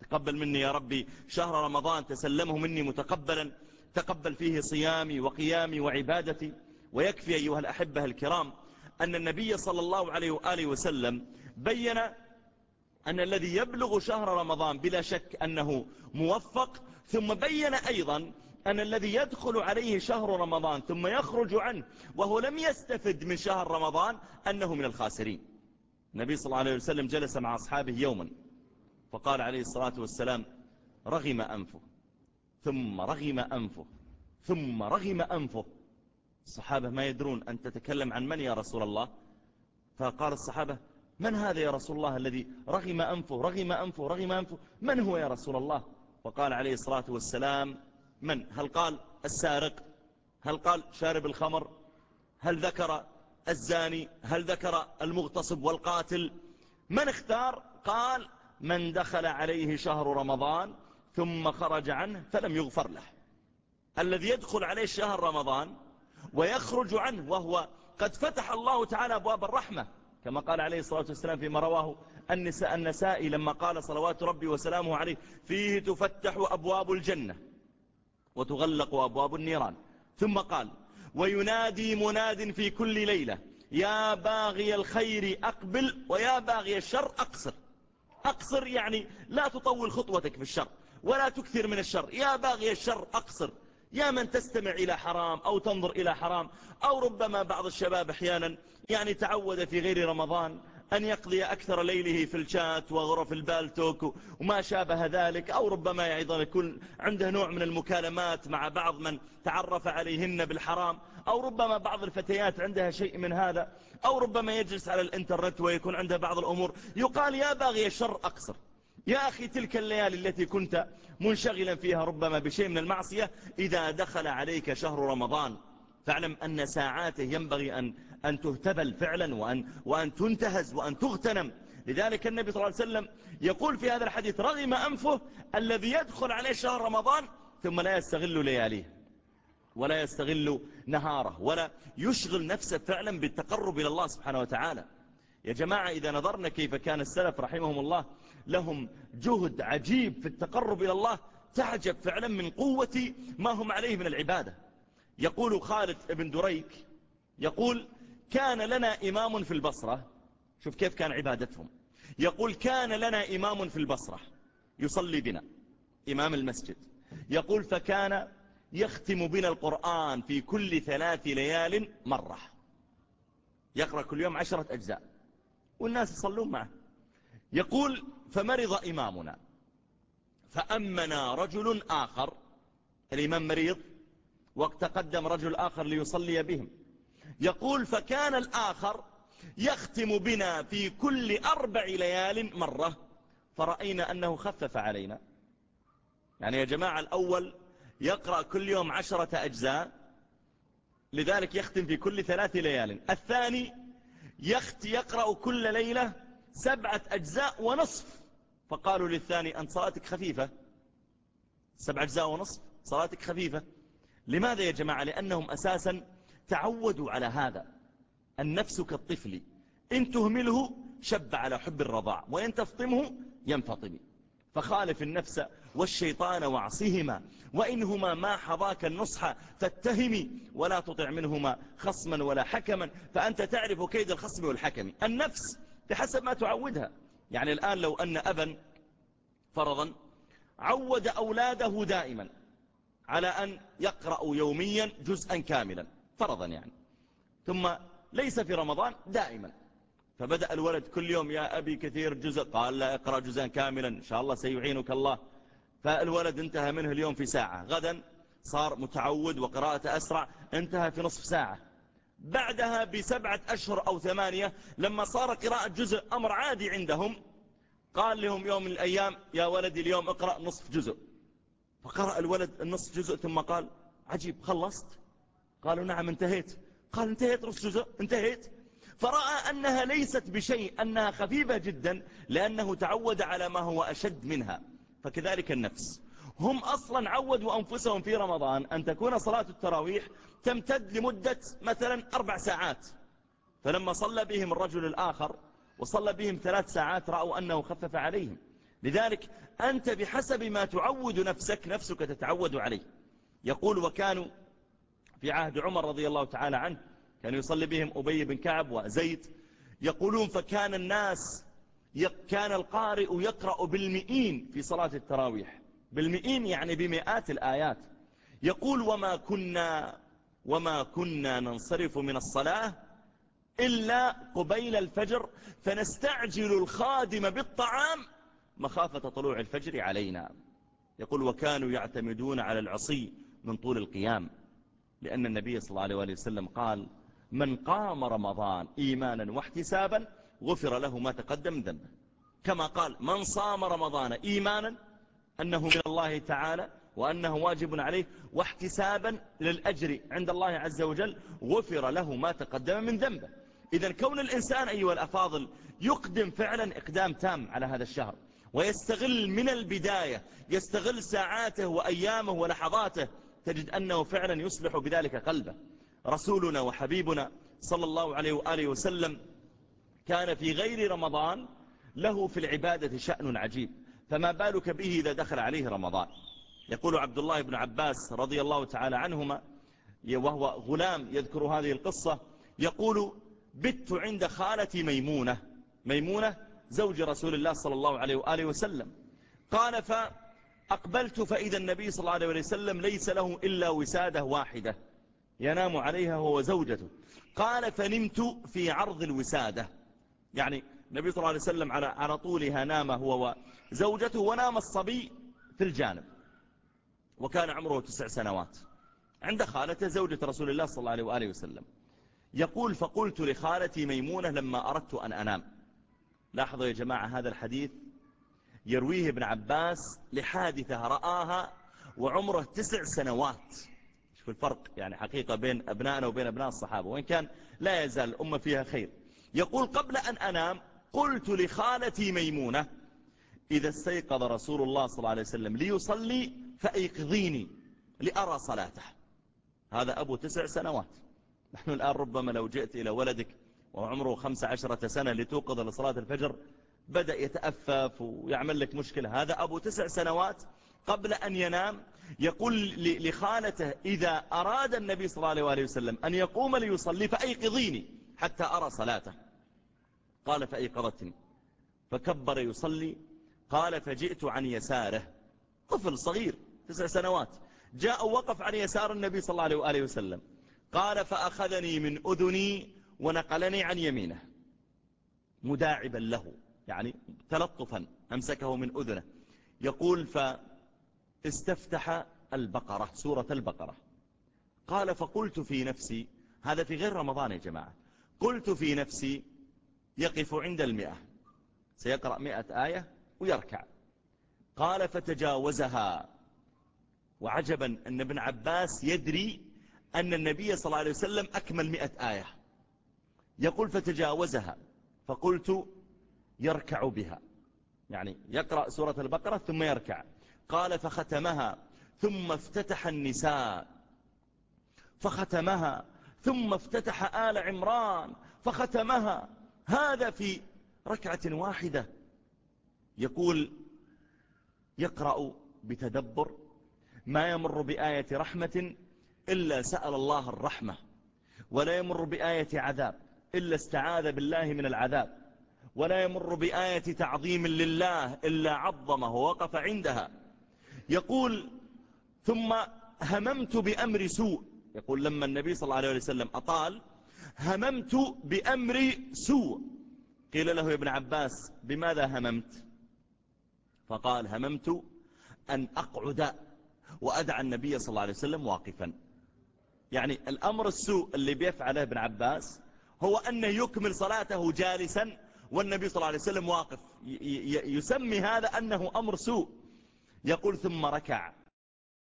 تقبل مني يا ربي شهر رمضان تسلمه مني متقبلا تقبل فيه صيامي وقيامي وعبادتي. ويكفي أيها الأحبة الكرام أن النبي صلى الله عليه وآله وسلم بين أن الذي يبلغ شهر رمضان بلا شك أنه موفق ثم بين أيضا أن الذي يدخل عليه شهر رمضان ثم يخرج عنه وهو لم يستفد من شهر رمضان أنه من الخاسرين. النبي صلى الله عليه وسلم جلس مع أصحابه يوما. فقال عليه الصلاة والسلام رغم أنفه ثم رغم أنفه ثم رغم أنفه. الصحابة ما يدرون أن تتكلم عن من يا رسول الله؟ فقال الصحابة من هذا يا رسول الله الذي رغم أنفه رغم أنفه رغم أنفه؟ من هو يا رسول الله؟ فقال عليه الصلاة والسلام من؟ هل قال السارق؟ هل قال شارب الخمر؟ هل ذكر الزاني؟ هل ذكر المغتصب والقاتل؟ من اختار؟ قال من دخل عليه شهر رمضان ثم خرج عنه فلم يغفر له. الذي يدخل عليه شهر رمضان ويخرج عنه وهو قد فتح الله تعالى أبواب الرحمة. كما قال عليه الصلاة والسلام فيما رواه النساء النسائي لما قال صلوات ربي وسلامه عليه فيه تفتح أبواب الجنة وتغلق أبواب النيران ثم قال وينادي مناد في كل ليلة يا باغي الخير أقبل ويا باغي الشر أقصر أقصر يعني لا تطول خطوتك في الشر ولا تكثر من الشر. يا باغي الشر أقصر. يا من تستمع إلى حرام أو تنظر إلى حرام أو ربما بعض الشباب أحيانا يعني تعود في غير رمضان أن يقضي أكثر ليله في الشات وغرف البالتوك وما شابه ذلك أو ربما أيضا يكون عنده نوع من المكالمات مع بعض من تعرف عليهن بالحرام أو ربما بعض الفتيات عندها شيء من هذا أو ربما يجلس على الإنترنت ويكون عنده بعض الأمور. يقال يا باغي الشر أقصر. يا أخي تلك الليالي التي كنت منشغلا فيها ربما بشيء من المعصية إذا دخل عليك شهر رمضان. فاعلم أن ساعاته ينبغي أن, أن تهتبل فعلا وأن, وأن تنتهز وأن تغتنم. لذلك النبي صلى الله عليه وسلم يقول في هذا الحديث رغم أنفه الذي يدخل عليه شهر رمضان ثم لا يستغل لياليه ولا يستغل نهاره ولا يشغل نفسه فعلا بالتقرب إلى الله سبحانه وتعالى. يا جماعة إذا نظرنا كيف كان السلف رحمهم الله لهم جهد عجيب في التقرب إلى الله تعجب فعلا من قوة ما هم عليه من العبادة. يقول خالد بن دريك يقول كان لنا إمام في البصرة. شوف كيف كان عبادتهم. يقول كان لنا إمام في البصرة. يصلي بنا إمام المسجد. يقول فكان يختم بنا القرآن في كل ثلاث ليال مرة. يقرأ كل يوم عشرة أجزاء. والناس يصلون معه. يقول فمرض إمامنا. فأمنا رجل آخر الإمام مريض وقت قدم رجل آخر ليصلي بهم. يقول فكان الآخر يختم بنا في كل أربع ليال مرة فرأينا أنه خفف علينا. يعني يا جماعة الأول يقرأ كل يوم عشرة أجزاء لذلك يختم في كل ثلاث ليال. الثاني يخت يقرأ كل ليلة سبعة أجزاء ونصف. فقالوا للثاني أنت صلاتك خفيفة؟ سبع أجزاء ونصف؟ صلاتك خفيفة. لماذا يا جماعة؟ لأنهم أساسا تعودوا على هذا. النفس كالطفل. إن تهمله شب على حب الرضاع وإن تفطمه ينفطم. فخالف النفس والشيطان وعصهما وإنهما ما حظاك النصح فاتهمي ولا تطع منهما خصما ولا حكما. فأنت تعرف كيد الخصم والحكم. النفس بحسب ما تعودها. يعني الآن لو أن أبا فرضا عود أولاده دائما. على أن يقرأوا يوميا جزءا كاملا فرضا يعني. ثم ليس في رمضان دائما. فبدأ الولد كل يوم يا أبي كثير جزء. قال لا اقرأ جزءا كاملا إن شاء الله سيعينك الله. فالولد انتهى منه اليوم في ساعة. غدا صار متعود وقراءة أسرع انتهى في نصف ساعة. بعدها بسبعة أشهر أو ثمانية لما صار قراءة جزء أمر عادي عندهم قال لهم يوم من الأيام يا ولدي اليوم اقرأ نصف جزء. فقرأ الولد النصف جزء ثم قال عجيب خلصت؟ قالوا نعم انتهيت. قال انتهيت نصف جزء؟ انتهيت. فرأى أنها ليست بشيء أنها خفيفة جدا لأنه تعود على ما هو أشد منها. فكذلك النفس. هم أصلا عودوا أنفسهم في رمضان أن تكون صلاة التراويح تمتد لمدة مثلا أربع ساعات. فلما صلى بهم الرجل الآخر وصلى بهم ثلاث ساعات رأوا أنه خفف عليهم. لذلك أنت بحسب ما تعود نفسك نفسك تتعود عليه. يقول وكانوا في عهد عمر رضي الله تعالى عنه كان يصلي بهم أبي بن كعب وزيد يقولون فكان الناس كان القارئ يقرأ بالمئين في صلاة التراويح. بالمئين يعني بمئات الآيات. يقول وما كنا وما كنا ننصرف من الصلاة إلا قبيل الفجر فنستعجل الخادم بالطعام مخافة طلوع الفجر علينا. يقول وكانوا يعتمدون على العصي من طول القيام لأن النبي صلى الله عليه وسلم قال من قام رمضان إيمانا واحتسابا غفر له ما تقدم ذنبه. كما قال من صام رمضان إيمانا أنه من الله تعالى وأنه واجب عليه واحتسابا للأجر عند الله عز وجل غفر له ما تقدم من ذنبه. إذا كون الإنسان أيها الأفاضل يقدم فعلا إقدام تام على هذا الشهر. ويستغل من البداية يستغل ساعاته وأيامه ولحظاته تجد أنه فعلا يصلح بذلك قلبه. رسولنا وحبيبنا صلى الله عليه وآله وسلم كان في غير رمضان له في العبادة شأن عجيب. فما بالك به إذا دخل عليه رمضان؟ يقول عبد الله بن عباس رضي الله تعالى عنهما وهو غلام يذكر هذه القصة يقول بت عند خالتي ميمونة. ميمونة زوج رسول الله صلى الله عليه وآله وسلم. قال فأقبلت فإذا النبي صلى الله عليه وسلم ليس له إلا وسادة واحدة ينام عليها هو زوجته قال فنمت في عرض الوسادة. يعني النبي صلى الله عليه وسلم على على طولها نام هو وزوجته ونام الصبي في الجانب. وكان عمره تسع سنوات. عند خالته زوجة رسول الله صلى الله عليه وآله وسلم. يقول فقلت لخالتي ميمونة لما أردت أن أنام. لاحظوا يا جماعة هذا الحديث يرويه ابن عباس لحادثة رآها وعمره تسع سنوات. شوف الفرق يعني حقيقة بين أبنائنا وبين أبناء الصحابة وإن كان لا يزال الأمة فيها خير. يقول قبل أن أنام قلت لخالتي ميمونة إذا استيقظ رسول الله صلى الله عليه وسلم ليصلي فأيقظيني لأرى صلاته. هذا أبو تسع سنوات. نحن الآن ربما لو جئت إلى ولدك وعمره خمس عشرة سنة لتوقظ لصلاة الفجر بدأ يتأفف ويعمل لك مشكلة. هذا أبو تسع سنوات قبل أن ينام يقول لخالته إذا أراد النبي صلى الله عليه وسلم أن يقوم ليصلي فأيقظيني حتى أرى صلاته. قال فأيقظتني. فكبر يصلي. قال فجئت عن يساره. طفل صغير تسع سنوات. جاء وقف عن يسار النبي صلى الله عليه وسلم. قال فأخذني من أذني ونقلني عن يمينه مداعبا له يعني تلطفا أمسكه من أذنه. يقول فاستفتح البقرة سورة البقرة. قال فقلت في نفسي هذا في غير رمضان يا جماعة. قلت في نفسي يقف عند المئة. سيقرأ مئة آية ويركع. قال فتجاوزها. وعجبا أن ابن عباس يدري أن النبي صلى الله عليه وسلم أكمل مئة آية. يقول فتجاوزها فقلت يركع بها. يعني يقرأ سورة البقرة ثم يركع. قال فختمها ثم افتتح النساء. فختمها ثم افتتح آل عمران. فختمها. هذا في ركعة واحدة. يقول يقرأ بتدبر. ما يمر بآية رحمة إلا سأل الله الرحمة ولا يمر بآية عذاب. إلا استعاذ بالله من العذاب. ولا يمر بآية تعظيم لله إلا عظمه ووقف عندها. يقول ثم هممت بأمر سوء. يقول لما النبي صلى الله عليه وسلم أطال هممت بأمر سوء. قيل له يا ابن عباس بماذا هممت؟ فقال هممت أن أقعد وأدعى النبي صلى الله عليه وسلم واقفا. يعني الأمر السوء اللي بيفعله ابن عباس هو أنه يكمل صلاته جالسا والنبي صلى الله عليه وسلم واقف يسمي هذا أنه أمر سوء. يقول ثم ركع.